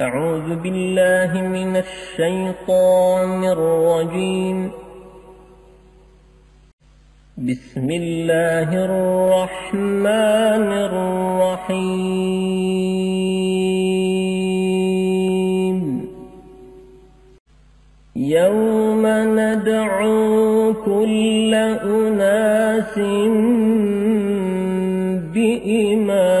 أعوذ بالله من الشيطان الرجيم. بسم الله الرحمن الرحيم. يوم ندعو كل أناس بإمامهم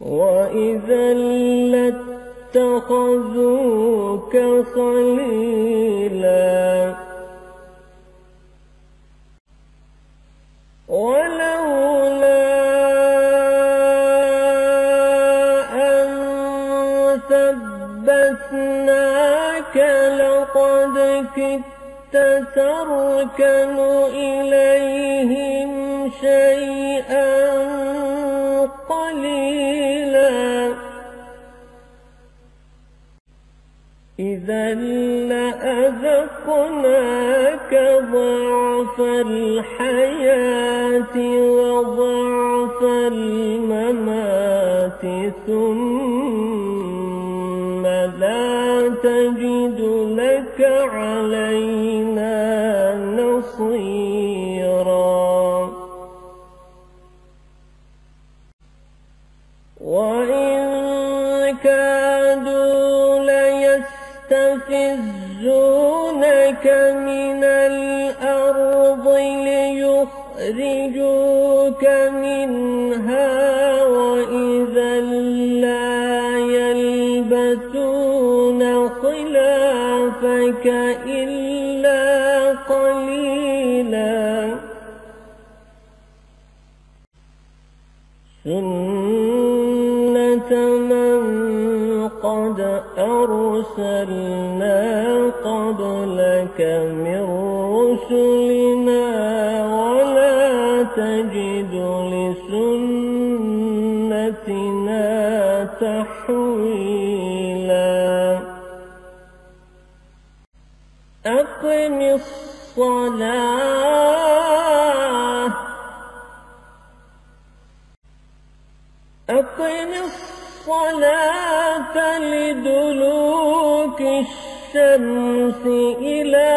وإذا لاتخذوك خليلا ولولا أن ثبتناك لقد كدت تركن إليهم شيئا قليلا ضعف الحياة وضعف الممات ثم لا تجد لك علينا نصيرا. وإن كادوا ليستفزونك من الأرض ليخرجوك منها وإذا لا يلبثون خلافك إلا قليلا. سنة من قد أرسلنا قبلك تجد لسنتنا تحويلا. أقم الصلاة. أقم الصلاة لدلوك الشمس إلى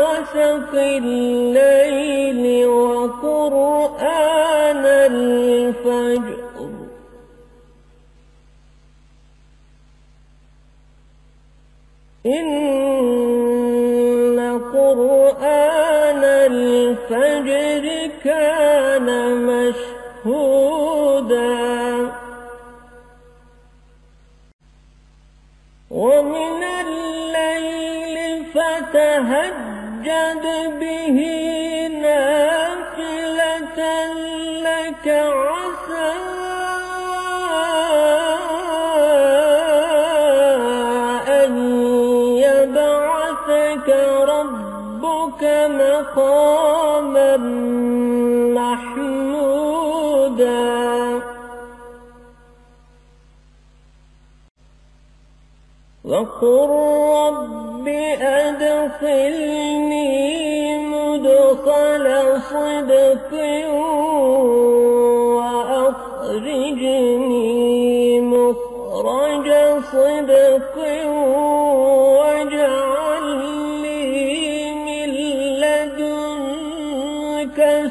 غسق الليل الفجر كان مشهودا ومن الليل فتهجد به نافلة لك مقاما محمودا. وقل رب أدخلني مدخل صدق وأخرجني مخرج صدق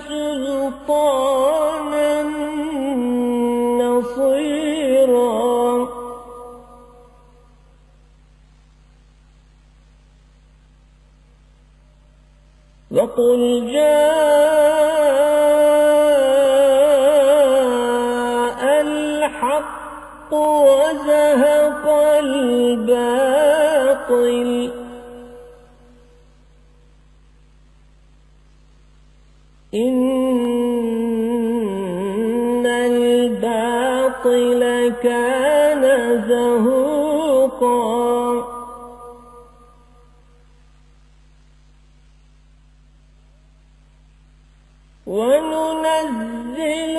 سلطانا نصيرا. وقل جاء الحق وزهق الباطل. إن الباطل كان زهوقا. وننزل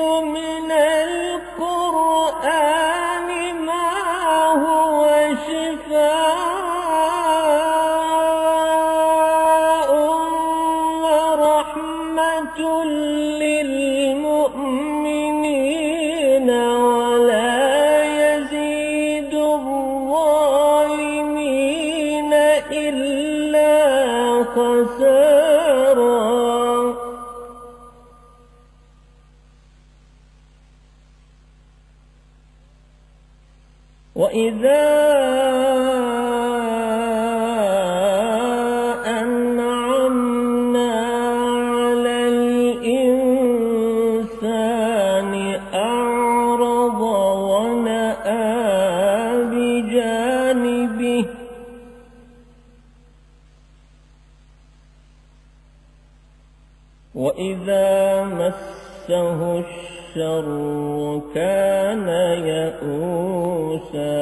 للمؤمنين ولا يزيد الظالمين إلا خسارا. وإذا وإذا مسه الشر كان يئوسا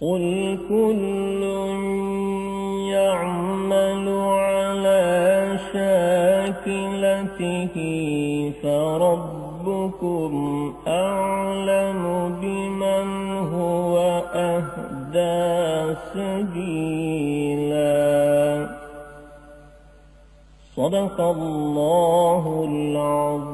قل كل يعمل على شاكلته فربكم أعلم أهدى سبيلا. صدق الله العظيم.